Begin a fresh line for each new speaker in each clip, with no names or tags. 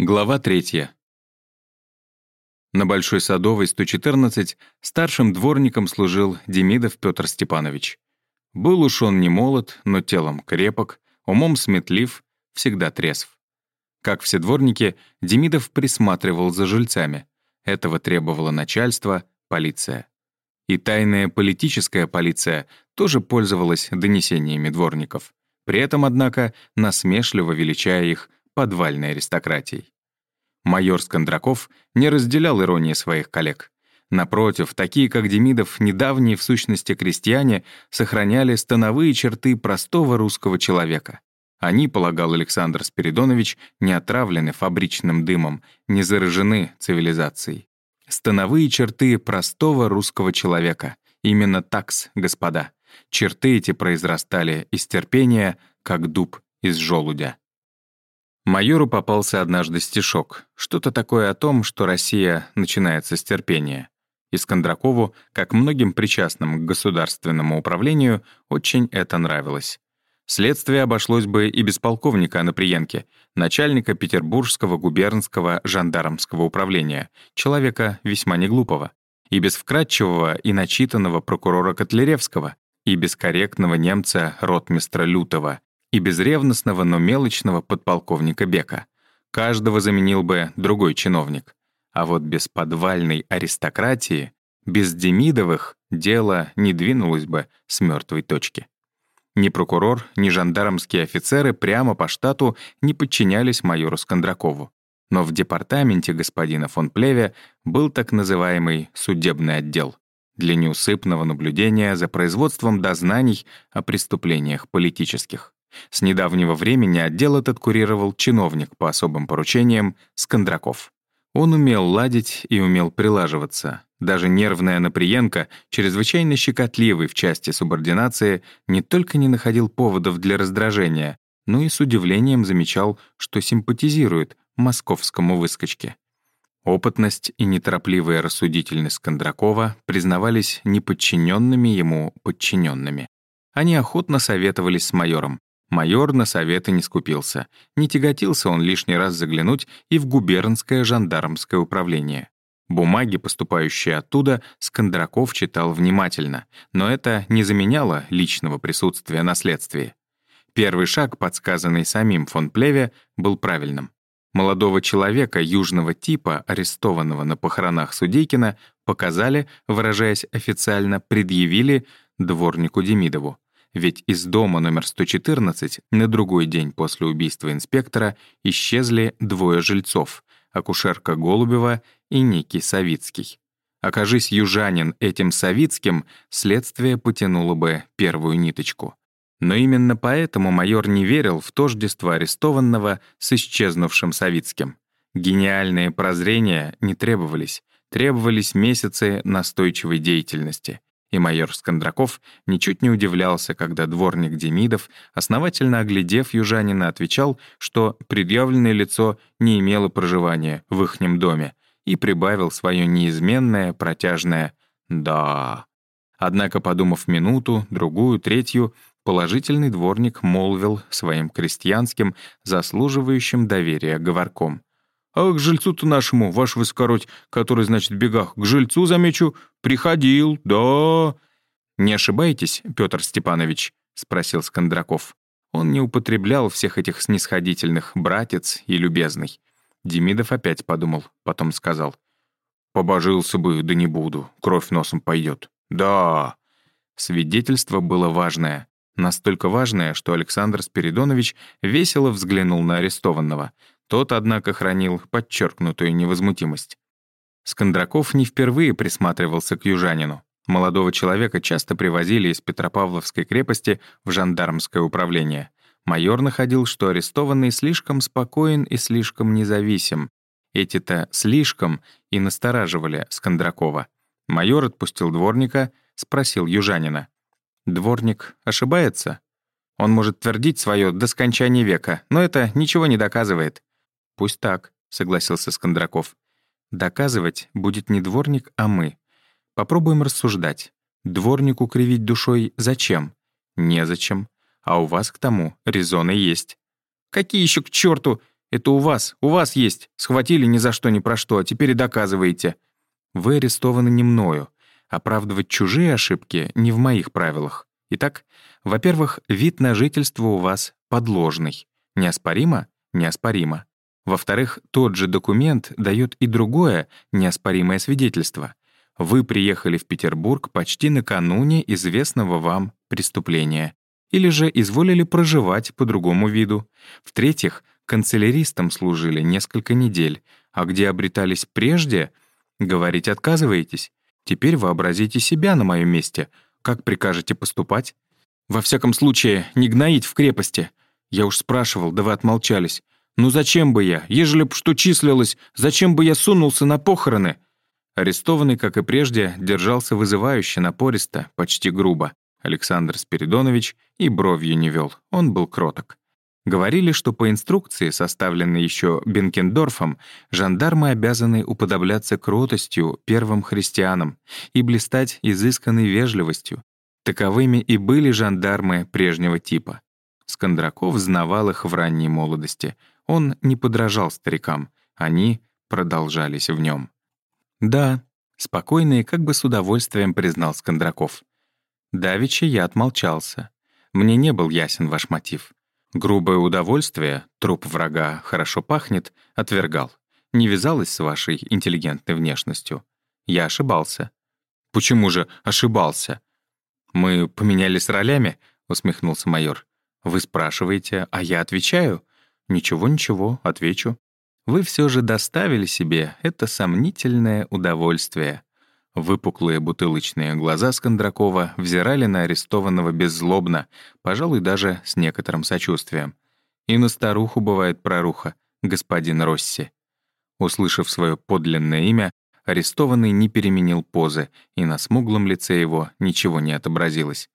Глава третья. На Большой Садовой, 114, старшим дворником служил Демидов Петр Степанович. Был уж он не молод, но телом крепок, умом сметлив, всегда трезв. Как все дворники, Демидов присматривал за жильцами. Этого требовало начальство, полиция. И тайная политическая полиция тоже пользовалась донесениями дворников. При этом, однако, насмешливо величая их подвальной аристократией. Майор Скандраков не разделял иронии своих коллег. Напротив, такие как Демидов, недавние в сущности крестьяне, сохраняли становые черты простого русского человека. Они, полагал Александр Спиридонович, не отравлены фабричным дымом, не заражены цивилизацией. Становые черты простого русского человека. Именно такс, господа. Черты эти произрастали из терпения, как дуб из желудя. Майору попался однажды стишок, что-то такое о том, что Россия начинается с терпения. Искандракову, как многим причастным к государственному управлению, очень это нравилось. Следствие обошлось бы и без полковника Анаприенки, начальника Петербургского губернского жандармского управления, человека весьма неглупого, и без вкратчивого и начитанного прокурора Котляревского, и без корректного немца ротмистра Лютова, и безревностного, но мелочного подполковника Бека. Каждого заменил бы другой чиновник. А вот без подвальной аристократии, без Демидовых, дело не двинулось бы с мертвой точки. Ни прокурор, ни жандармские офицеры прямо по штату не подчинялись майору Скандракову. Но в департаменте господина фон Плеве был так называемый судебный отдел для неусыпного наблюдения за производством дознаний о преступлениях политических. С недавнего времени отдел этот курировал чиновник по особым поручениям Скандраков. Он умел ладить и умел прилаживаться. Даже нервная Наприенко, чрезвычайно щекотливый в части субординации, не только не находил поводов для раздражения, но и с удивлением замечал, что симпатизирует московскому выскочке. Опытность и неторопливая рассудительность Скандракова признавались неподчиненными ему подчиненными. Они охотно советовались с майором, Майор на советы не скупился. Не тяготился он лишний раз заглянуть и в губернское жандармское управление. Бумаги, поступающие оттуда, Скандраков читал внимательно, но это не заменяло личного присутствия на следствии. Первый шаг, подсказанный самим фон Плеве, был правильным. Молодого человека южного типа, арестованного на похоронах Судейкина, показали, выражаясь официально, предъявили дворнику Демидову ведь из дома номер 114 на другой день после убийства инспектора исчезли двое жильцов — акушерка Голубева и некий Савицкий. Окажись южанин этим Савицким, следствие потянуло бы первую ниточку. Но именно поэтому майор не верил в тождество арестованного с исчезнувшим Савицким. Гениальные прозрения не требовались, требовались месяцы настойчивой деятельности — и майор Скандраков ничуть не удивлялся, когда дворник Демидов, основательно оглядев южанина, отвечал, что предъявленное лицо не имело проживания в ихнем доме, и прибавил свое неизменное протяжное «да». Однако, подумав минуту, другую, третью, положительный дворник молвил своим крестьянским, заслуживающим доверия говорком. А к жильцу-то нашему, ваш высокородь, который, значит, в бегах, к жильцу, замечу, приходил, да...» «Не ошибаетесь, Петр Степанович?» — спросил Скандраков. Он не употреблял всех этих снисходительных «братец» и «любезный». Демидов опять подумал, потом сказал. «Побожился бы, да не буду, кровь носом пойдет. Да!» Свидетельство было важное. Настолько важное, что Александр Спиридонович весело взглянул на арестованного. Тот, однако, хранил подчеркнутую невозмутимость. Скандраков не впервые присматривался к южанину. Молодого человека часто привозили из Петропавловской крепости в жандармское управление. Майор находил, что арестованный слишком спокоен и слишком независим. Эти-то «слишком» и настораживали Скандракова. Майор отпустил дворника, спросил южанина. «Дворник ошибается? Он может твердить свое до скончания века, но это ничего не доказывает. «Пусть так», — согласился Скандраков. «Доказывать будет не дворник, а мы. Попробуем рассуждать. Дворнику кривить душой зачем? Незачем. А у вас к тому резоны есть». «Какие еще к черту?
Это у вас, у вас есть. Схватили ни за что ни про что, а теперь и доказываете».
«Вы арестованы не мною. Оправдывать чужие ошибки не в моих правилах. Итак, во-первых, вид на жительство у вас подложный. Неоспоримо? Неоспоримо. Во-вторых, тот же документ дает и другое неоспоримое свидетельство. Вы приехали в Петербург почти накануне известного вам преступления. Или же изволили проживать по другому виду. В-третьих, канцеляристом служили несколько недель, а где обретались прежде, говорить отказываетесь. Теперь вообразите себя на моем месте. Как прикажете поступать?
Во всяком случае, не гноить в крепости. Я уж спрашивал, да вы отмолчались. Ну зачем бы я? Ежели б что числилось, зачем бы я сунулся на похороны?»
Арестованный, как и прежде, держался вызывающе, напористо, почти грубо. Александр Спиридонович и бровью не вел, он был кроток. Говорили, что по инструкции, составленной еще Бенкендорфом, жандармы обязаны уподобляться кротостью первым христианам и блистать изысканной вежливостью. Таковыми и были жандармы прежнего типа. Скандраков знавал их в ранней молодости. Он не подражал старикам, они продолжались в нем. «Да», — спокойно и как бы с удовольствием признал Скандраков. Давича я отмолчался. Мне не был ясен ваш мотив. Грубое удовольствие, труп врага хорошо пахнет, отвергал. Не вязалось с вашей интеллигентной внешностью. Я ошибался.
«Почему же ошибался?»
«Мы поменялись ролями?» — усмехнулся майор. «Вы спрашиваете, а я отвечаю?» «Ничего-ничего, отвечу. Вы все же доставили себе это сомнительное удовольствие». Выпуклые бутылочные глаза Скандракова взирали на арестованного беззлобно, пожалуй, даже с некоторым сочувствием. И на старуху бывает проруха, господин Росси. Услышав свое подлинное имя, арестованный не переменил позы, и на смуглом лице его ничего не отобразилось.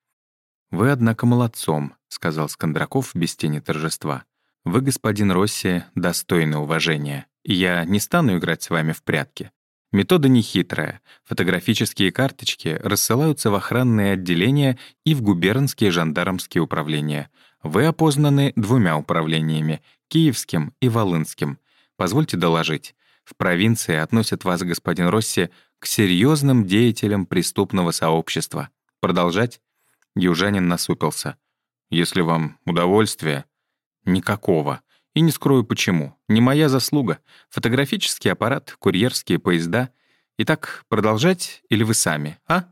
«Вы, однако, молодцом», — сказал Скандраков без тени торжества. «Вы, господин Росси, достойны уважения, я не стану играть с вами в прятки. Метода нехитрая. Фотографические карточки рассылаются в охранные отделения и в губернские жандармские управления. Вы опознаны двумя управлениями — Киевским и Волынским. Позвольте доложить. В провинции относят вас, господин Росси, к серьезным деятелям преступного сообщества. Продолжать? Южанин насупился. Если вам удовольствие... Никакого. И не скрою почему. Не моя заслуга. Фотографический аппарат, курьерские поезда. Итак, продолжать или вы сами, а?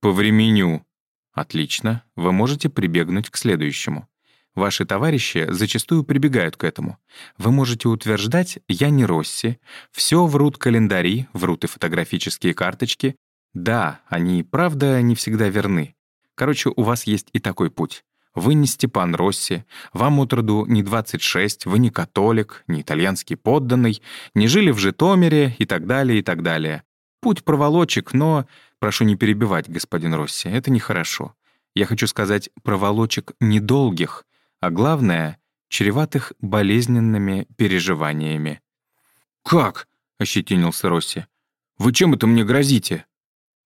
По времени.
Отлично. Вы можете прибегнуть к следующему. Ваши товарищи зачастую прибегают к этому. Вы можете утверждать «я не Росси», все врут календари, врут и фотографические карточки. Да, они, правда, не всегда верны. Короче, у вас есть и такой путь. Вы не Степан Росси, вам от роду не 26, вы не католик, не итальянский подданный, не жили в Житомире и так далее, и так далее. Путь проволочек, но... Прошу не перебивать, господин Росси, это нехорошо. Я хочу сказать, проволочек недолгих, а главное — чреватых болезненными переживаниями.
«Как?» — ощетинился Росси. «Вы чем это мне грозите?»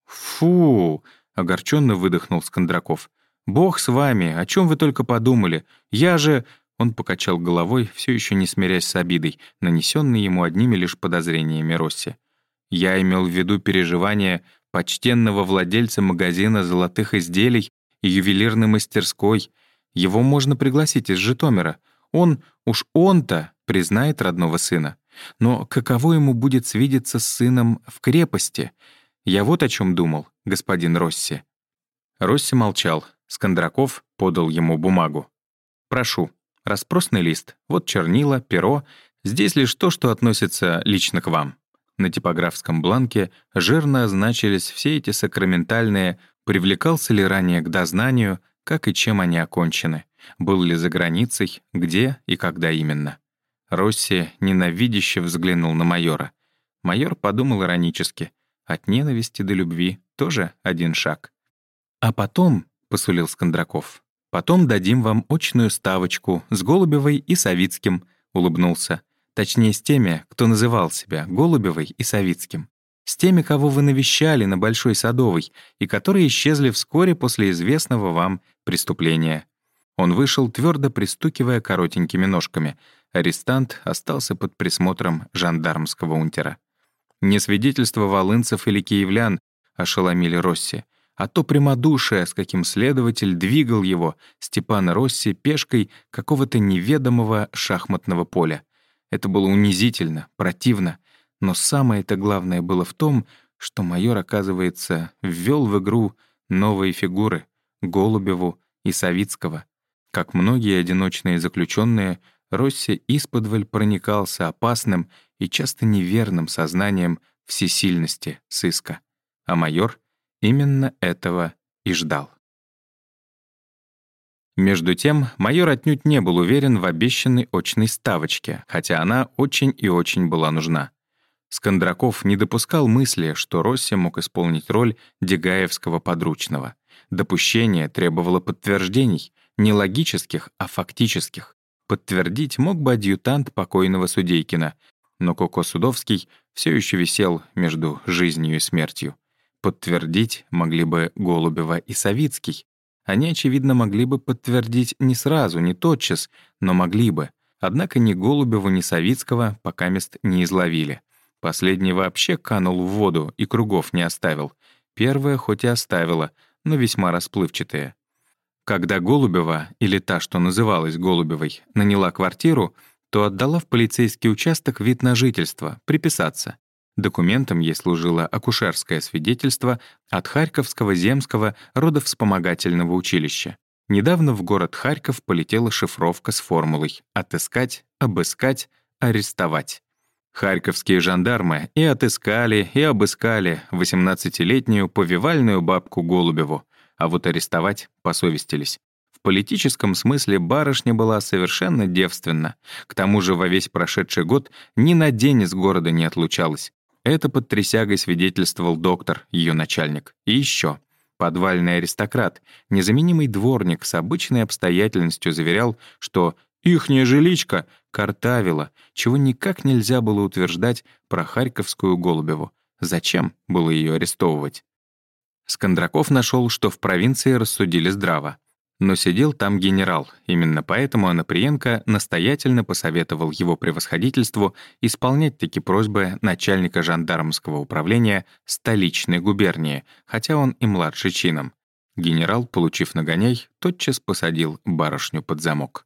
«Фу!» — огорченно выдохнул Скандраков. «Бог с вами, о чем вы только подумали? Я же...» Он покачал головой, все еще не смирясь с обидой, нанесенной ему одними лишь подозрениями Росси. «Я имел в виду переживания почтенного владельца магазина золотых изделий и ювелирной мастерской. Его можно пригласить из Житомира. Он, уж он-то, признает родного сына. Но каково ему будет свидеться с сыном в крепости? Я вот о чем думал, господин Росси». Росси молчал, Скандраков подал ему бумагу. «Прошу, распросный лист, вот чернила, перо, здесь лишь то, что относится лично к вам». На типографском бланке жирно значились все эти сакраментальные «привлекался ли ранее к дознанию», как и чем они окончены, был ли за границей, где и когда именно. Росси ненавидяще взглянул на майора. Майор подумал иронически. От ненависти до любви тоже один шаг. А потом — посулил Скандраков. «Потом дадим вам очную ставочку с Голубевой и Савицким», — улыбнулся. «Точнее, с теми, кто называл себя Голубевой и Савицким. С теми, кого вы навещали на Большой Садовой и которые исчезли вскоре после известного вам преступления». Он вышел, твердо пристукивая коротенькими ножками. Арестант остался под присмотром жандармского унтера. Не свидетельство волынцев или киевлян ошеломили Росси, а то прямодушие, с каким следователь двигал его, Степана Росси, пешкой какого-то неведомого шахматного поля. Это было унизительно, противно, но самое-то главное было в том, что майор, оказывается, ввел в игру новые фигуры — Голубеву и Савицкого. Как многие одиночные заключенные, Росси исподволь проникался опасным и часто неверным сознанием всесильности сыска. А майор именно этого и ждал. Между тем, майор отнюдь не был уверен в обещанной очной ставочке, хотя она очень и очень была нужна. Скандраков не допускал мысли, что Росси мог исполнить роль Дегаевского подручного. Допущение требовало подтверждений, не логических, а фактических. Подтвердить мог бы адъютант покойного Судейкина, но Коко Судовский все еще висел между жизнью и смертью. Подтвердить могли бы Голубева и Савицкий. Они, очевидно, могли бы подтвердить не сразу, не тотчас, но могли бы. Однако ни Голубева, ни Савицкого пока мест не изловили. Последний вообще канул в воду и кругов не оставил. Первая хоть и оставила, но весьма расплывчатая. Когда Голубева, или та, что называлась Голубевой, наняла квартиру, то отдала в полицейский участок вид на жительство, приписаться. Документом ей служило акушерское свидетельство от Харьковского земского родовспомогательного училища. Недавно в город Харьков полетела шифровка с формулой «отыскать», «обыскать», «арестовать». Харьковские жандармы и отыскали, и обыскали 18-летнюю повивальную бабку Голубеву, а вот арестовать посовестились. Политическом смысле барышня была совершенно девственна. К тому же во весь прошедший год ни на день из города не отлучалась. Это под трясягой свидетельствовал доктор, ее начальник. И еще. Подвальный аристократ, незаменимый дворник с обычной обстоятельностью заверял, что Ихняя жиличка картавила, чего никак нельзя было утверждать про Харьковскую Голубеву. Зачем было ее арестовывать? Скандраков нашел, что в провинции рассудили здраво. Но сидел там генерал, именно поэтому Анаприенко настоятельно посоветовал его превосходительству исполнять такие просьбы начальника жандармского управления столичной губернии, хотя он и младший чином. Генерал, получив нагоняй, тотчас посадил барышню под замок.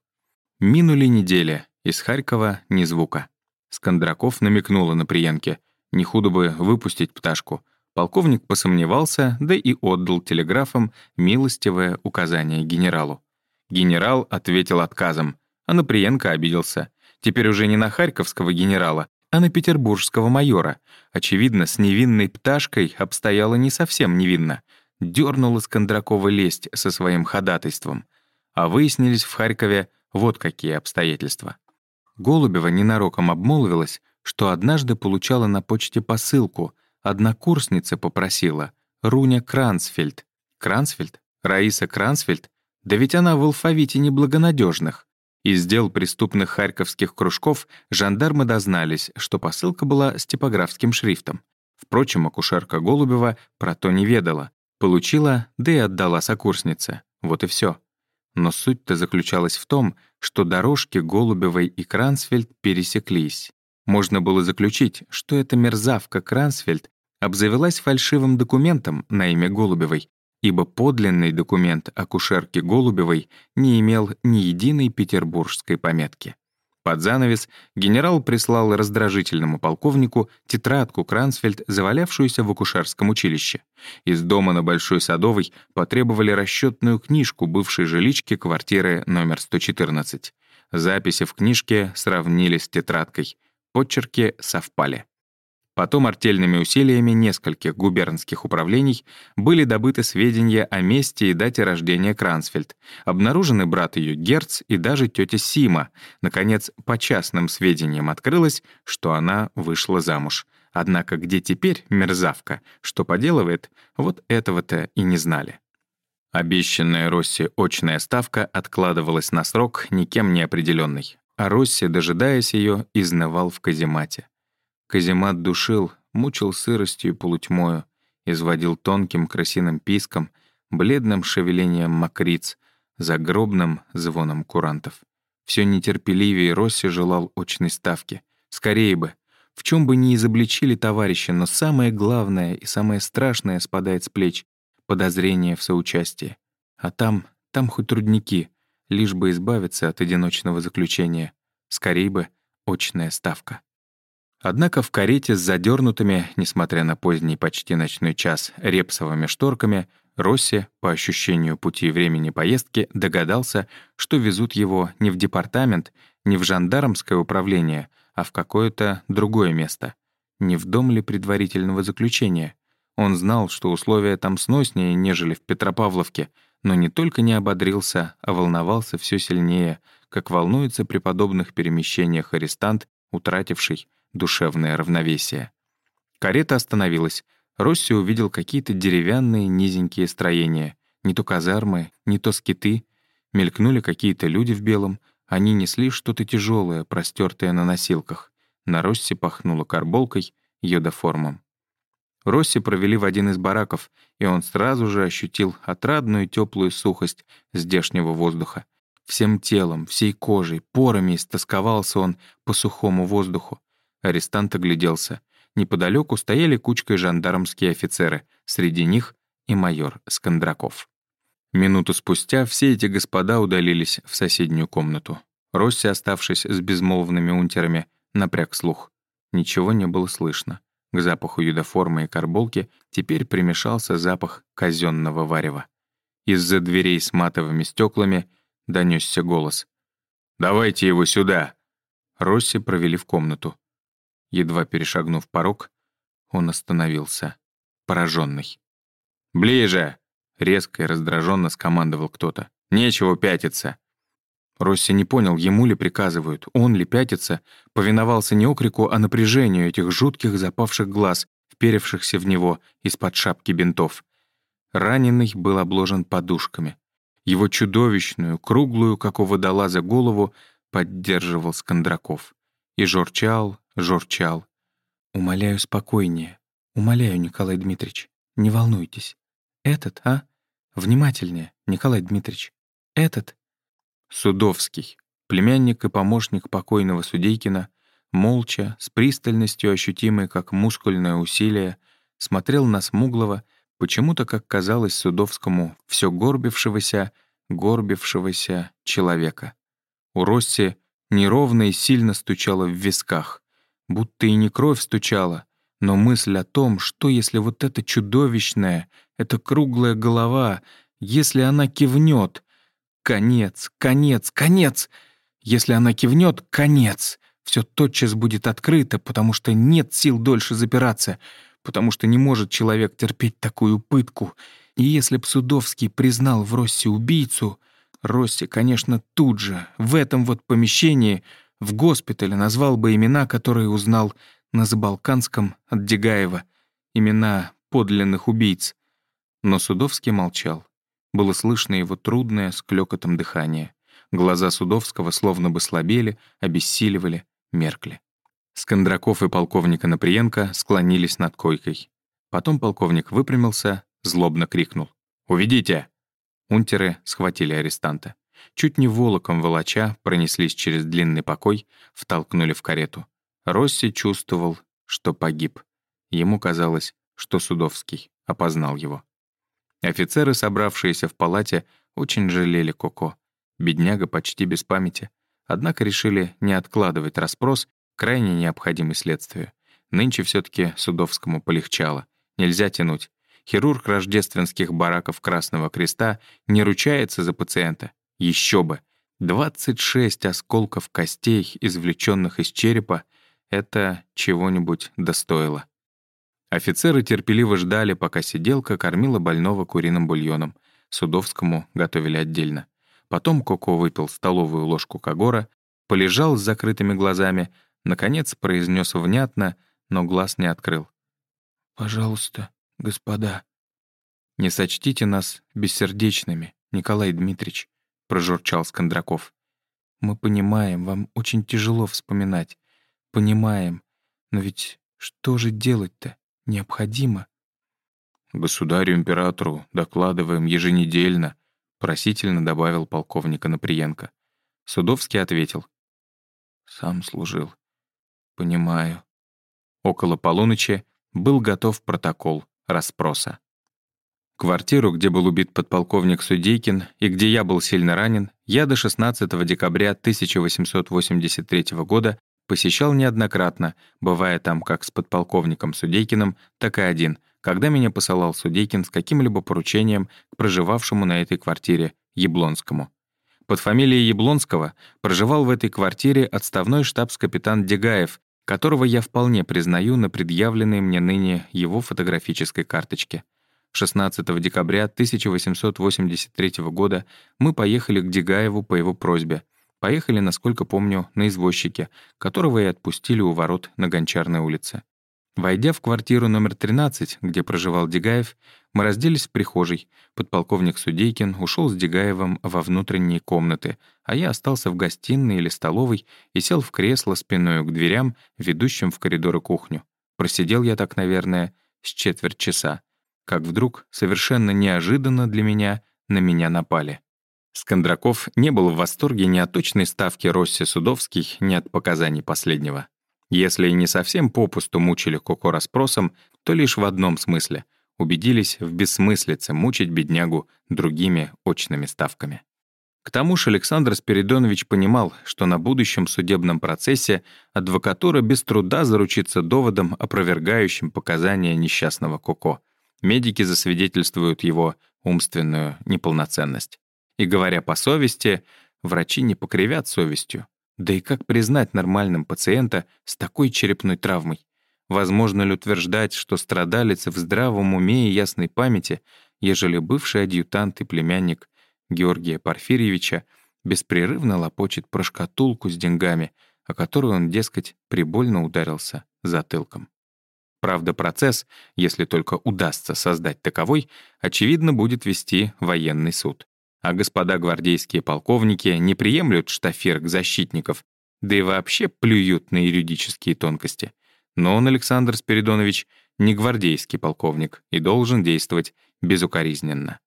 Минули недели, из Харькова ни звука. Скандраков намекнула на приянке. Не худо бы выпустить пташку. Полковник посомневался, да и отдал телеграфом милостивое указание генералу. Генерал ответил отказом, а Наприенко обиделся. Теперь уже не на харьковского генерала, а на петербургского майора. Очевидно, с невинной пташкой обстояло не совсем невинно. Дёрнула Скандракова лезть со своим ходатайством. А выяснились в Харькове вот какие обстоятельства. Голубева ненароком обмолвилась, что однажды получала на почте посылку. Однокурсница попросила. Руня Крансфельд. Крансфельд? Раиса Крансфельд? Да ведь она в алфавите неблагонадежных. Из дел преступных харьковских кружков жандармы дознались, что посылка была с типографским шрифтом. Впрочем, акушерка Голубева про то не ведала. Получила, да и отдала сокурснице. Вот и все. Но суть-то заключалась в том, что дорожки Голубевой и Крансфельд пересеклись. Можно было заключить, что эта мерзавка Крансфельд обзавелась фальшивым документом на имя Голубевой, ибо подлинный документ акушерки Голубевой не имел ни единой петербургской пометки. Под занавес генерал прислал раздражительному полковнику тетрадку Крансфельд, завалявшуюся в акушерском училище. Из дома на Большой Садовой потребовали расчетную книжку бывшей жилички квартиры номер 114. Записи в книжке сравнились с тетрадкой. Подчерки совпали. Потом артельными усилиями нескольких губернских управлений были добыты сведения о месте и дате рождения Крансфельд. Обнаружены брат ее Герц и даже тетя Сима. Наконец, по частным сведениям открылось, что она вышла замуж. Однако где теперь мерзавка? Что поделывает? Вот этого-то и не знали. Обещанная Росси очная ставка откладывалась на срок никем не определенный. А Росси, дожидаясь ее, изнывал в каземате. Каземат душил, мучил сыростью и полутьмою, изводил тонким крысиным писком, бледным шевелением мокриц, загробным звоном курантов. Все нетерпеливее Росси желал очной ставки. Скорее бы. В чем бы ни изобличили товарища, но самое главное и самое страшное спадает с плеч — подозрение в соучастии. А там, там хоть трудники, лишь бы избавиться от одиночного заключения. Скорее бы очная ставка. Однако в карете с задернутыми, несмотря на поздний почти ночной час, репсовыми шторками, Росси, по ощущению пути и времени поездки, догадался, что везут его не в департамент, не в жандармское управление, а в какое-то другое место. Не в дом ли предварительного заключения? Он знал, что условия там сноснее, нежели в Петропавловке, но не только не ободрился, а волновался все сильнее, как волнуется при подобных перемещениях арестант, утративший душевное равновесие. Карета остановилась. Росси увидел какие-то деревянные низенькие строения. Не то казармы, не то скиты. Мелькнули какие-то люди в белом. Они несли что-то тяжелое, простертое на носилках. На Росси пахнуло карболкой, йодоформом. Росси провели в один из бараков, и он сразу же ощутил отрадную теплую сухость здешнего воздуха. Всем телом, всей кожей, порами истосковался он по сухому воздуху. Арестант огляделся. Неподалеку стояли кучкой жандармские офицеры, среди них и майор Скандраков. Минуту спустя все эти господа удалились в соседнюю комнату. Росси, оставшись с безмолвными унтерами, напряг слух. Ничего не было слышно. К запаху юдоформы и карболки теперь примешался запах казенного варева. Из-за дверей с матовыми стеклами донесся голос. «Давайте его сюда!» Росси провели в комнату. Едва перешагнув порог, он остановился, пораженный. «Ближе!» — резко и раздраженно скомандовал кто-то. «Нечего пятиться!» Росси не понял, ему ли приказывают, он ли пятится, повиновался не окрику, а напряжению этих жутких запавших глаз, вперевшихся в него из-под шапки бинтов. Раненый был обложен подушками. Его чудовищную, круглую, как у водолаза, голову поддерживал Скандраков. И журчал, журчал. «Умоляю спокойнее. Умоляю, Николай Дмитриевич, не волнуйтесь. Этот, а? Внимательнее, Николай Дмитриевич. Этот?» Судовский, племянник и помощник покойного Судейкина, молча, с пристальностью ощутимой как мускульное усилие, смотрел на смуглого, почему-то, как казалось Судовскому, все горбившегося, горбившегося человека. У Росси неровно и сильно стучало в висках будто и не кровь стучала, но мысль о том, что если вот эта чудовищная, эта круглая голова, если она кивнет, конец, конец, конец, если она кивнет, конец, все тотчас будет открыто, потому что нет сил дольше запираться, потому что не может человек терпеть такую пытку. И если б Судовский признал в Росси убийцу, Росси, конечно, тут же, в этом вот помещении — в госпитале назвал бы имена, которые узнал на Забалканском от Дегаева, имена подлинных убийц. Но Судовский молчал. Было слышно его трудное с клёкотом дыхание. Глаза Судовского словно бы слабели, обессиливали, меркли. Скандраков и полковник Анаприенко склонились над койкой. Потом полковник выпрямился, злобно крикнул. «Уведите!» Унтеры схватили арестанта. Чуть не волоком волоча пронеслись через длинный покой, втолкнули в карету. Росси чувствовал, что погиб. Ему казалось, что Судовский опознал его. Офицеры, собравшиеся в палате, очень жалели Коко. Бедняга почти без памяти. Однако решили не откладывать расспрос, крайне необходимый следствию. Нынче все таки Судовскому полегчало. Нельзя тянуть. Хирург рождественских бараков Красного Креста не ручается за пациента. Еще бы. 26 осколков костей, извлеченных из черепа, это чего-нибудь достоило. Офицеры терпеливо ждали, пока сиделка кормила больного куриным бульоном. Судовскому готовили отдельно. Потом Коко выпил столовую ложку кагора, полежал с закрытыми глазами, наконец произнес внятно, но глаз не открыл. «Пожалуйста, господа, не сочтите нас бессердечными, Николай Дмитриевич прожурчал Скандраков. «Мы понимаем, вам очень тяжело вспоминать. Понимаем. Но ведь что же делать-то? Необходимо». «Государю-императору докладываем еженедельно», просительно добавил полковник Анаприенко. Судовский ответил. «Сам служил. Понимаю». Около полуночи был готов протокол расспроса. Квартиру, где был убит подполковник Судейкин и где я был сильно ранен, я до 16 декабря 1883 года посещал неоднократно, бывая там как с подполковником Судейкиным, так и один, когда меня посылал Судейкин с каким-либо поручением к проживавшему на этой квартире Яблонскому. Под фамилией Яблонского проживал в этой квартире отставной штабс-капитан Дегаев, которого я вполне признаю на предъявленной мне ныне его фотографической карточке. 16 декабря 1883 года мы поехали к Дегаеву по его просьбе. Поехали, насколько помню, на извозчике, которого и отпустили у ворот на Гончарной улице. Войдя в квартиру номер 13, где проживал Дегаев, мы разделись в прихожей. Подполковник Судейкин ушел с Дегаевым во внутренние комнаты, а я остался в гостиной или столовой и сел в кресло спиной к дверям, ведущим в коридор и кухню. Просидел я так, наверное, с четверть часа как вдруг, совершенно неожиданно для меня, на меня напали. Скандраков не был в восторге ни от точной ставки Росси Судовский, ни от показаний последнего. Если и не совсем попусту мучили Коко расспросом, то лишь в одном смысле — убедились в бессмыслице мучить беднягу другими очными ставками. К тому же Александр Спиридонович понимал, что на будущем судебном процессе адвокатура без труда заручится доводом, опровергающим показания несчастного Коко — Медики засвидетельствуют его умственную неполноценность. И говоря по совести, врачи не покривят совестью. Да и как признать нормальным пациента с такой черепной травмой? Возможно ли утверждать, что страдалец в здравом уме и ясной памяти, ежели бывший адъютант и племянник Георгия Порфирьевича беспрерывно лопочет про шкатулку с деньгами, о которую он, дескать, прибольно ударился затылком? Правда, процесс, если только удастся создать таковой, очевидно, будет вести военный суд. А господа гвардейские полковники не приемлют штафирок защитников, да и вообще плюют на юридические тонкости. Но он, Александр Спиридонович, не гвардейский полковник и должен действовать безукоризненно.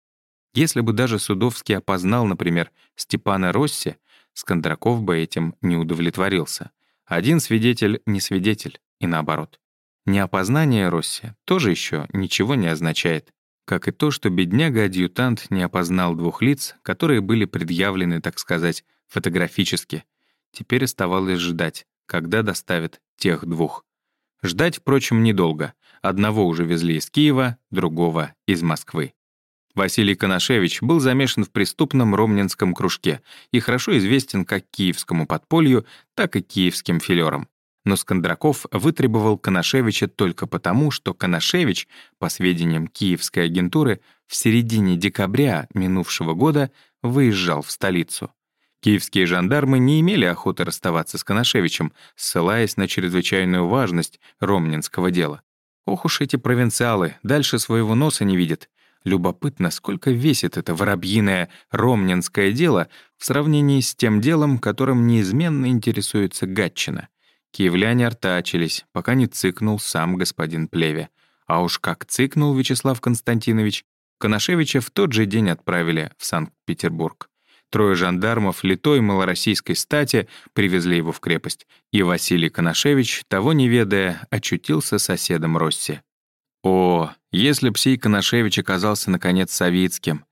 Если бы даже Судовский опознал, например, Степана Росси, Скандраков бы этим не удовлетворился. Один свидетель — не свидетель, и наоборот. Неопознание Росси тоже еще ничего не означает, как и то, что бедняга-адъютант не опознал двух лиц, которые были предъявлены, так сказать, фотографически. Теперь оставалось ждать, когда доставят тех двух. Ждать, впрочем, недолго. Одного уже везли из Киева, другого — из Москвы. Василий Коношевич был замешан в преступном ромнинском кружке и хорошо известен как киевскому подполью, так и киевским филерам но Скандраков вытребовал Коношевича только потому, что Коношевич, по сведениям киевской агентуры, в середине декабря минувшего года выезжал в столицу. Киевские жандармы не имели охоты расставаться с Коношевичем, ссылаясь на чрезвычайную важность ромнинского дела. Ох уж эти провинциалы, дальше своего носа не видят. Любопытно, сколько весит это воробьиное ромнинское дело в сравнении с тем делом, которым неизменно интересуется Гатчина. Киевляне артачились, пока не цыкнул сам господин Плеве. А уж как цыкнул Вячеслав Константинович, Коношевича в тот же день отправили в Санкт-Петербург. Трое жандармов литой малороссийской стати привезли его в крепость, и Василий Коношевич, того не ведая, очутился соседом Росси. О, если б сей Коношевич оказался, наконец, Савицким.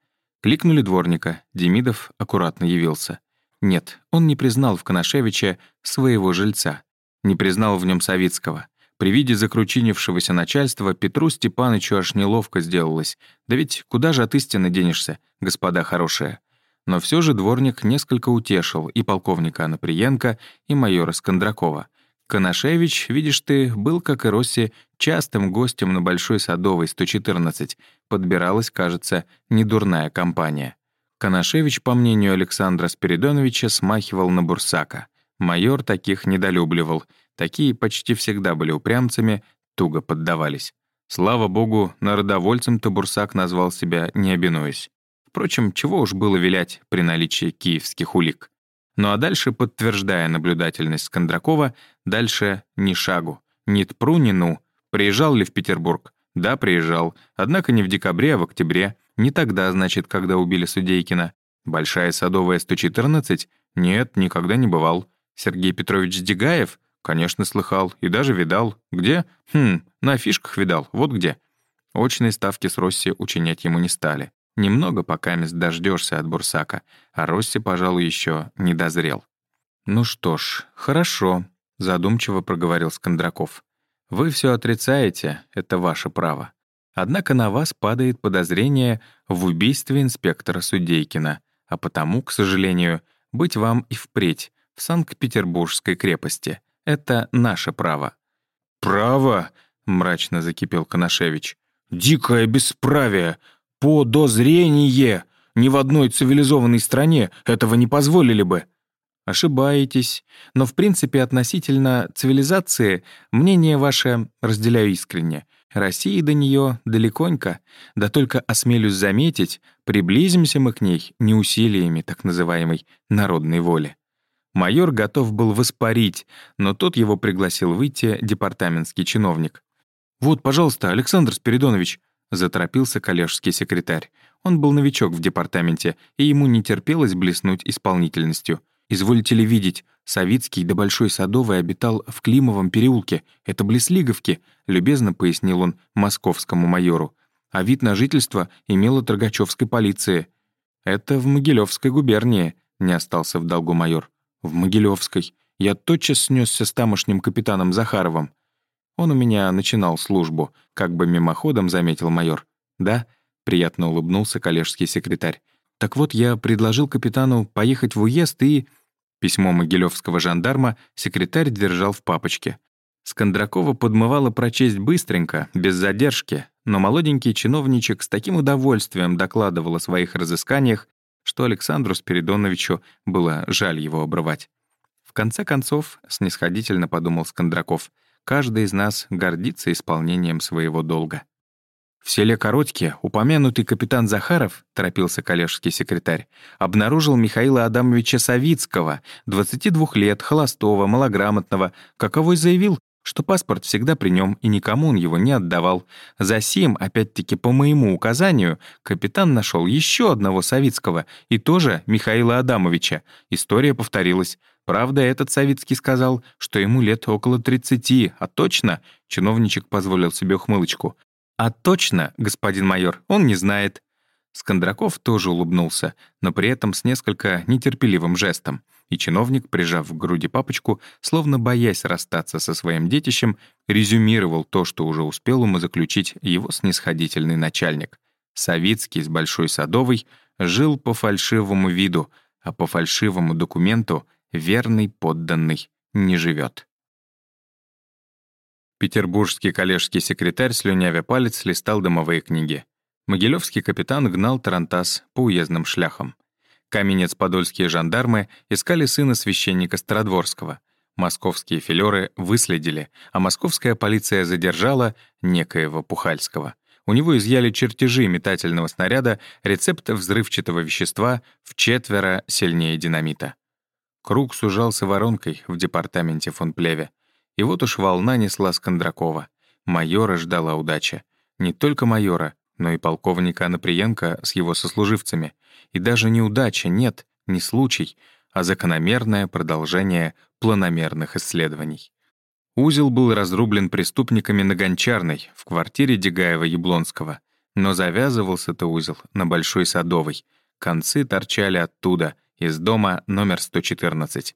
Кликнули дворника, Демидов аккуратно явился. Нет, он не признал в Коношевича своего жильца не признал в нем Савицкого. При виде закручинившегося начальства Петру Степанычу аж неловко сделалось. Да ведь куда же от истины денешься, господа хорошие? Но все же дворник несколько утешил и полковника Анаприенко, и майора Скандракова. Коношевич, видишь ты, был, как и Росси, частым гостем на Большой Садовой 114. Подбиралась, кажется, недурная компания. Коношевич, по мнению Александра Спиридоновича, смахивал на Бурсака. Майор таких недолюбливал. Такие почти всегда были упрямцами, туго поддавались. Слава богу, народовольцем-то Бурсак назвал себя, не обинуясь. Впрочем, чего уж было вилять при наличии киевских улик. Ну а дальше, подтверждая наблюдательность Скандракова, дальше ни шагу. Ни тпру, ни ну. Приезжал ли в Петербург? Да, приезжал. Однако не в декабре, а в октябре. Не тогда, значит, когда убили Судейкина. Большая Садовая, 114? Нет, никогда не бывал. Сергей Петрович Дегаев? Конечно, слыхал. И даже видал. Где? Хм, на фишках видал. Вот где. Очные ставки с Росси учинять ему не стали. Немного пока мест дождешься от Бурсака, а Росси, пожалуй, еще не дозрел. «Ну что ж, хорошо», — задумчиво проговорил Скандраков. «Вы все отрицаете, это ваше право. Однако на вас падает подозрение в убийстве инспектора Судейкина, а потому, к сожалению, быть вам и впредь в Санкт-Петербургской крепости. Это наше право».
«Право?» — мрачно закипел Коношевич. «Дикое бесправие! Подозрение! Ни в одной цивилизованной стране этого не позволили бы!»
Ошибаетесь, но в принципе относительно цивилизации мнение ваше разделяю искренне. России до нее далеконько, да только осмелюсь заметить, приблизимся мы к ней не усилиями так называемой народной воли. Майор готов был воспарить, но тот его пригласил выйти департаментский чиновник. «Вот, пожалуйста, Александр Спиридонович», — заторопился коллежский секретарь. Он был новичок в департаменте, и ему не терпелось блеснуть исполнительностью. «Изволите ли видеть, Савицкий до Большой Садовой обитал в Климовом переулке, это близ Лиговки», — любезно пояснил он московскому майору. «А вид на жительство имела Торгачевской полиции». «Это в Могилевской губернии», — не остался в долгу майор. «В Могилевской. Я тотчас снесся с тамошним капитаном Захаровым. Он у меня начинал службу», — как бы мимоходом заметил майор. «Да?» — приятно улыбнулся коллежский секретарь. «Так вот, я предложил капитану поехать в уезд и...» Письмо могилевского жандарма секретарь держал в папочке. Скандракова подмывала прочесть быстренько, без задержки, но молоденький чиновничек с таким удовольствием докладывал о своих разысканиях, что Александру Спиридоновичу было жаль его обрывать. В конце концов, снисходительно подумал Скандраков, каждый из нас гордится исполнением своего долга. В селе Коротьке упомянутый капитан Захаров, торопился коллежский секретарь, обнаружил Михаила Адамовича Савицкого, 22 лет, холостого, малограмотного, каковой заявил, что паспорт всегда при нем и никому он его не отдавал. Засим, опять-таки по моему указанию, капитан нашел еще одного Савицкого, и тоже Михаила Адамовича. История повторилась. Правда, этот Савицкий сказал, что ему лет около 30, а точно, чиновничек позволил себе ухмылочку, а точно, господин майор, он не знает. Скандраков тоже улыбнулся, но при этом с несколько нетерпеливым жестом, и чиновник, прижав к груди папочку, словно боясь расстаться со своим детищем, резюмировал то, что уже успел ему заключить его снисходительный начальник. Савицкий с Большой Садовой жил по фальшивому виду, а по фальшивому документу верный подданный не живет. Петербургский коллежский секретарь, слюнявя палец, листал домовые книги. Могилевский капитан гнал Тарантас по уездным шляхам. Каменец-подольские жандармы искали сына священника Стародворского. Московские филеры выследили, а московская полиция задержала некоего Пухальского. У него изъяли чертежи метательного снаряда, рецепт взрывчатого вещества в четверо сильнее динамита. Круг сужался воронкой в департаменте фон Плеве. И вот уж волна несла Скандракова. Майора ждала удача. Не только майора, но и полковника Анаприенко с его сослуживцами. И даже не удача, нет, не случай, а закономерное продолжение планомерных исследований. Узел был разрублен преступниками на Гончарной, в квартире Дегаева-Яблонского. Но завязывался-то узел на Большой Садовой. Концы торчали оттуда, из дома номер 114.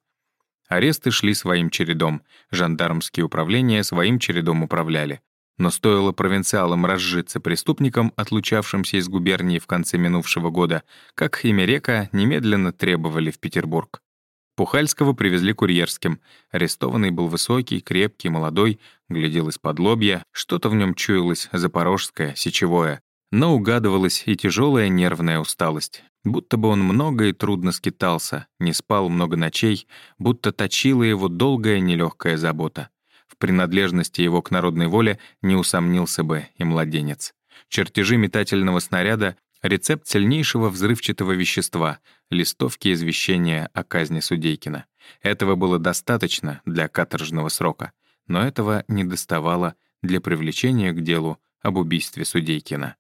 Аресты шли своим чередом, жандармские управления своим чередом управляли. Но стоило провинциалам разжиться преступникам, отлучавшимся из губернии в конце минувшего года, как Химерека немедленно требовали в Петербург. Пухальского привезли курьерским. Арестованный был высокий, крепкий, молодой, глядел из-под лобья, что-то в нем чуялось запорожское, сечевое. Но угадывалась и тяжелая нервная усталость. Будто бы он много и трудно скитался, не спал много ночей, будто точила его долгая нелегкая забота. Принадлежности его к народной воле не усомнился бы и младенец. Чертежи метательного снаряда, рецепт сильнейшего взрывчатого вещества, листовки извещения о казни Судейкина. Этого было достаточно для каторжного срока, но этого не доставало для привлечения к делу об убийстве Судейкина.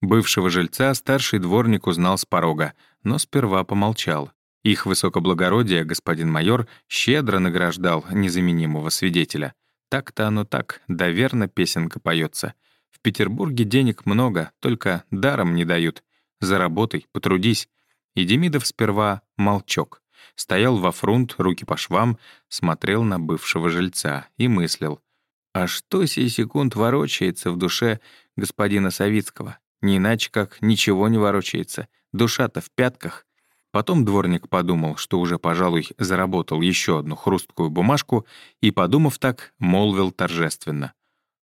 Бывшего жильца старший дворник узнал с порога, но сперва помолчал. Их высокоблагородие, господин майор, щедро награждал незаменимого свидетеля. Так-то оно так, доверно песенка поется. В Петербурге денег много, только даром не дают. Заработай, потрудись. И Демидов сперва молчок. Стоял во фрунт, руки по швам, смотрел на бывшего жильца и мыслил. А что сей секунд ворочается в душе господина Савицкого? Не иначе как ничего не ворочается. Душа-то в пятках. Потом дворник подумал, что уже, пожалуй, заработал еще одну хрусткую бумажку и, подумав так, молвил торжественно.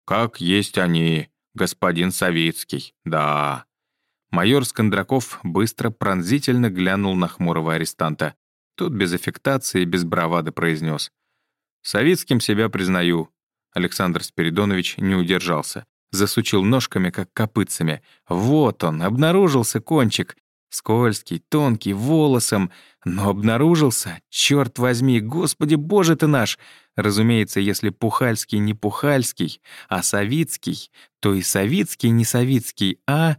«Как есть они, господин Савицкий, да». Майор Скандраков быстро пронзительно глянул на хмурого арестанта. Тут без аффектации, без бравады произнес. «Савицким себя признаю». Александр Спиридонович не удержался. Засучил ножками, как копытцами. Вот он, обнаружился кончик. Скользкий, тонкий, волосом. Но обнаружился, черт возьми, господи боже ты наш! Разумеется, если Пухальский не Пухальский, а Савицкий, то и Савицкий не Савицкий, а...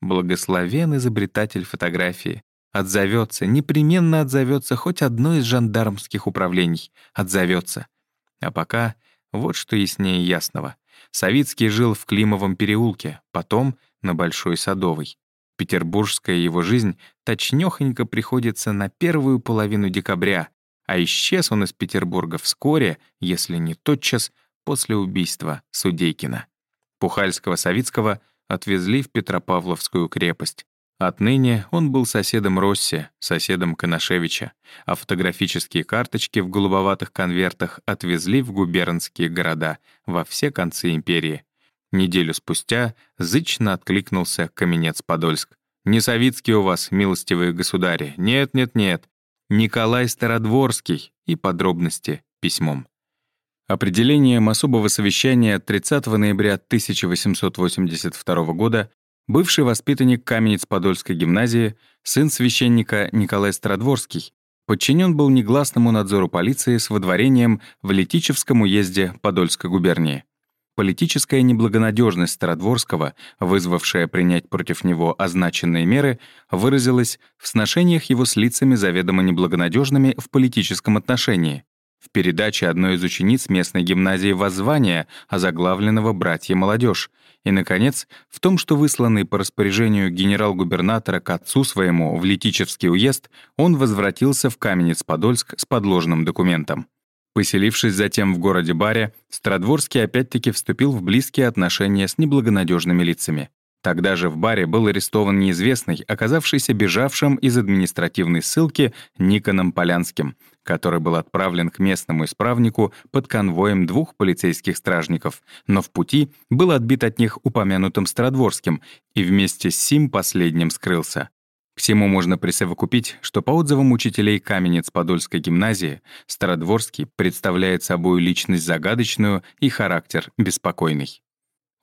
Благословен изобретатель фотографии. Отзовется, непременно отзовется хоть одно из жандармских управлений. Отзовется. А пока вот что яснее ясного. Савицкий жил в Климовом переулке, потом на Большой Садовой. Петербургская его жизнь точнёхонько приходится на первую половину декабря, а исчез он из Петербурга вскоре, если не тотчас, после убийства Судейкина. Пухальского-Савицкого отвезли в Петропавловскую крепость. Отныне он был соседом Росси, соседом Коношевича, а фотографические карточки в голубоватых конвертах отвезли в губернские города во все концы империи. Неделю спустя зычно откликнулся Каменец-Подольск. «Не Савицкий у вас, милостивые государи. Нет-нет-нет. Николай Стародворский» и подробности письмом. Определением особого совещания 30 ноября 1882 года бывший воспитанник Каменец-Подольской гимназии, сын священника Николай Стародворский, подчинен был негласному надзору полиции с водворением в Летичевском уезде Подольской губернии. Политическая неблагонадежность Стародворского, вызвавшая принять против него означенные меры, выразилась в сношениях его с лицами заведомо неблагонадежными в политическом отношении, в передаче одной из учениц местной гимназии воззвания, озаглавленного «Братья-молодежь», и, наконец, в том, что высланный по распоряжению генерал-губернатора к отцу своему в Летичевский уезд, он возвратился в Каменец-Подольск с подложным документом. Поселившись затем в городе Баре, Страдворский опять-таки вступил в близкие отношения с неблагонадежными лицами. Тогда же в баре был арестован неизвестный, оказавшийся бежавшим из административной ссылки Никоном Полянским, который был отправлен к местному исправнику под конвоем двух полицейских стражников, но в пути был отбит от них упомянутым Страдворским и вместе с сим последним скрылся. К всему можно присовокупить, что по отзывам учителей Каменец-Подольской гимназии Стародворский представляет собой личность загадочную и характер беспокойный.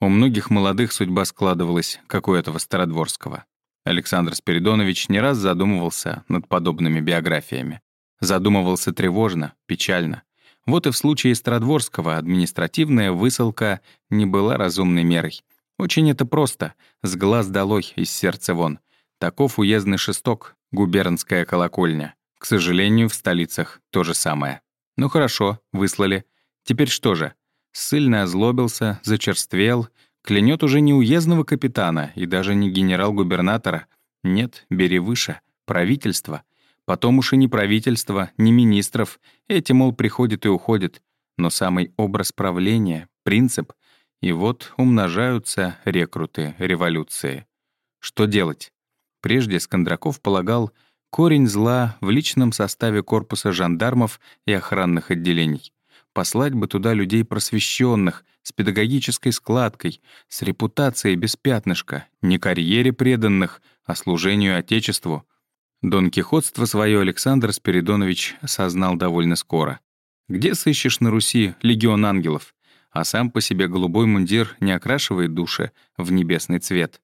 У многих молодых судьба складывалась, как у этого Стародворского. Александр Спиридонович не раз задумывался над подобными биографиями. Задумывался тревожно, печально. Вот и в случае Стародворского административная высылка не была разумной мерой. Очень это просто, с глаз долой, из сердца вон — Таков уездный шесток, губернская колокольня. К сожалению, в столицах то же самое. Ну хорошо, выслали. Теперь что же? Ссыльно озлобился, зачерствел, клянет уже не уездного капитана и даже не генерал-губернатора. Нет, бери выше. Правительство. Потом уж и не правительство, не министров. Эти, мол, приходят и уходят. Но самый образ правления, принцип. И вот умножаются рекруты революции. Что делать? Прежде Скандраков полагал корень зла в личном составе корпуса жандармов и охранных отделений. Послать бы туда людей просвещенных, с педагогической складкой, с репутацией без пятнышка, не карьере преданных, а служению Отечеству. Дон Кихотство свое Александр Спиридонович сознал довольно скоро. Где сыщешь на Руси легион ангелов? А сам по себе голубой мундир не окрашивает души в небесный цвет.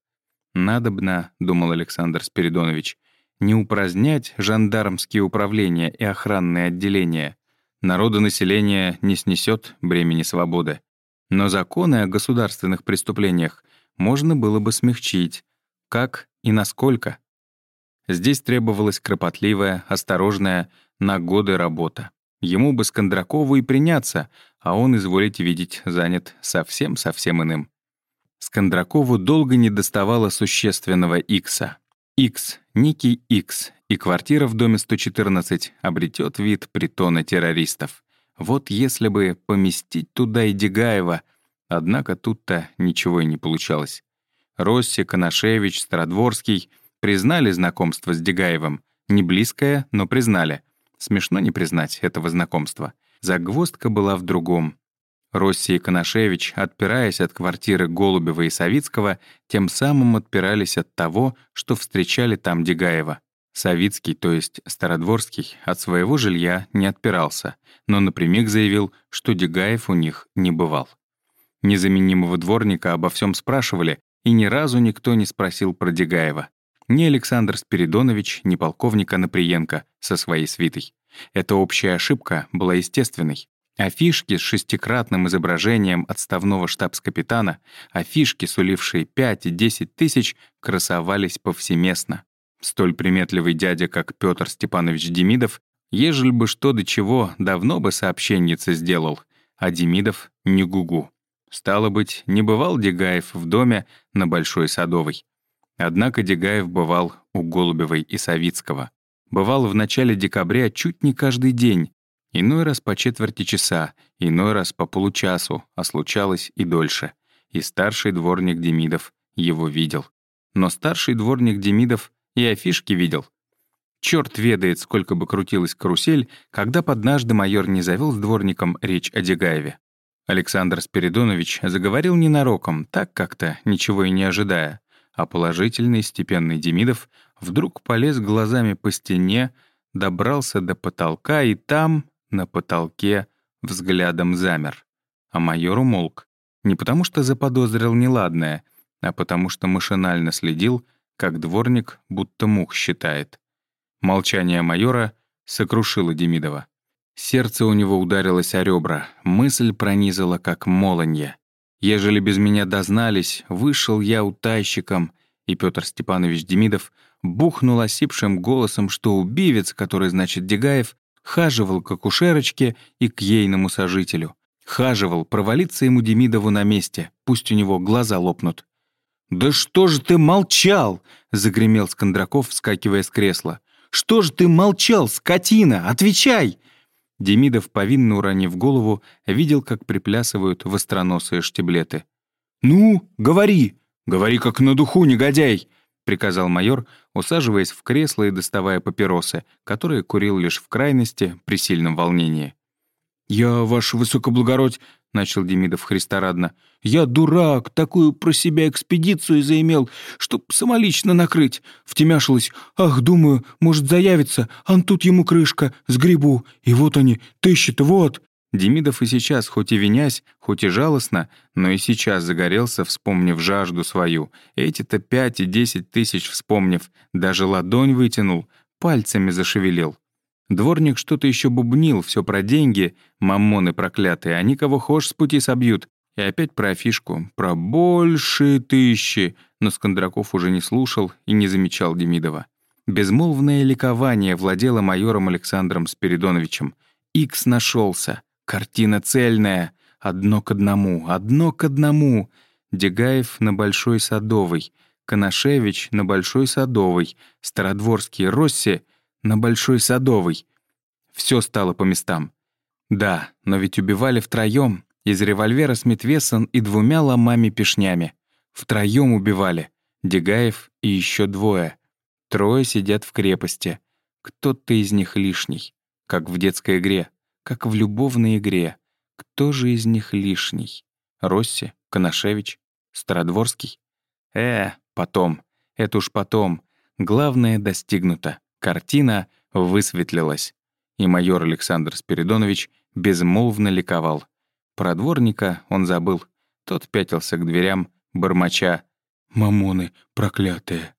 «Надобно», — думал Александр Спиридонович, «не упразднять жандармские управления и охранные отделения. Народонаселение не снесет бремени свободы. Но законы о государственных преступлениях можно было бы смягчить. Как и насколько? Здесь требовалась кропотливая, осторожная, на годы работа. Ему бы с Кондракову и приняться, а он, изволите видеть, занят совсем-совсем иным. Скандракову долго не доставало существенного икса. Икс, некий икс, и квартира в доме 114 обретет вид притона террористов. Вот если бы поместить туда и Дегаева, однако тут-то ничего и не получалось. Росси, Коношевич, Стародворский признали знакомство с Дегаевым. Не близкое, но признали. Смешно не признать этого знакомства. Загвоздка была в другом. Росси и Коношевич, отпираясь от квартиры Голубева и Савицкого, тем самым отпирались от того, что встречали там Дегаева. Савицкий, то есть Стародворский, от своего жилья не отпирался, но напрямик заявил, что Дегаев у них не бывал. Незаменимого дворника обо всем спрашивали, и ни разу никто не спросил про Дегаева. Ни Александр Спиридонович, ни полковник Анаприенко со своей свитой. Эта общая ошибка была естественной. Афишки с шестикратным изображением отставного штабс-капитана, афишки, сулившие 5 и 10 тысяч, красовались повсеместно. Столь приметливый дядя, как Петр Степанович Демидов, ежели бы что до чего, давно бы сообщенница сделал, а Демидов — не гугу. Стало быть, не бывал Дегаев в доме на Большой Садовой. Однако Дегаев бывал у Голубевой и Савицкого. Бывал в начале декабря чуть не каждый день, Иной раз по четверти часа, иной раз по получасу, а случалось и дольше. И старший дворник Демидов его видел. Но старший дворник Демидов и афишки видел. Черт ведает, сколько бы крутилась карусель, когда поднажды майор не завел с дворником речь о Дегаеве. Александр Спиридонович заговорил ненароком, так как-то, ничего и не ожидая, а положительный степенный Демидов вдруг полез глазами по стене, добрался до потолка и там, на потолке взглядом замер. А майор умолк. Не потому что заподозрил неладное, а потому что машинально следил, как дворник будто мух считает. Молчание майора сокрушило Демидова. Сердце у него ударилось о ребра, мысль пронизала, как молонья. Ежели без меня дознались, вышел я утайщиком, и Петр Степанович Демидов бухнул осипшим голосом, что убивец, который значит Дегаев, Хаживал к акушерочке и к ейному сожителю. Хаживал, провалиться ему Демидову на месте, пусть у него глаза лопнут. «Да что же ты молчал?» — загремел Скандраков, вскакивая с кресла. «Что же ты молчал, скотина? Отвечай!» Демидов, повинно уронив голову, видел, как приплясывают востроносые штиблеты. «Ну, говори! Говори, как на духу, негодяй!» Приказал майор, усаживаясь в кресло и доставая папиросы, которые курил лишь в крайности при сильном волнении. «Я, ваше высокоблагородь», — начал Демидов христорадно, «я дурак, такую про себя экспедицию заимел, чтоб самолично накрыть. Втемяшилась, ах, думаю, может, заявится, ан тут ему крышка, с грибу, и вот они, тыщет, вот». Демидов и сейчас, хоть и винясь, хоть и жалостно, но и сейчас загорелся, вспомнив жажду свою. Эти-то пять и десять тысяч вспомнив, даже ладонь вытянул, пальцами зашевелил. Дворник что-то еще бубнил, все про деньги, мамоны проклятые, они кого хошь с пути собьют. И опять про афишку, про большие тысячи, но Скандраков уже не слушал и не замечал Демидова. Безмолвное ликование владело майором Александром Спиридоновичем. Икс нашелся. Картина цельная. Одно к одному, одно к одному. Дегаев на Большой Садовой, Коношевич на Большой Садовой, Стародворский Росси на Большой Садовой. Все стало по местам. Да, но ведь убивали втроем из револьвера Смит Вессон и двумя ломами-пешнями. Втроем убивали. Дегаев и еще двое. Трое сидят в крепости. Кто-то из них лишний, как в детской игре как в любовной игре. Кто же из них лишний? Росси? Коношевич? Стародворский? Э, потом. Это уж потом. Главное достигнуто. Картина высветлилась. И майор Александр Спиридонович безмолвно ликовал. Про дворника он забыл. Тот пятился к дверям, бормоча. «Мамоны проклятые!»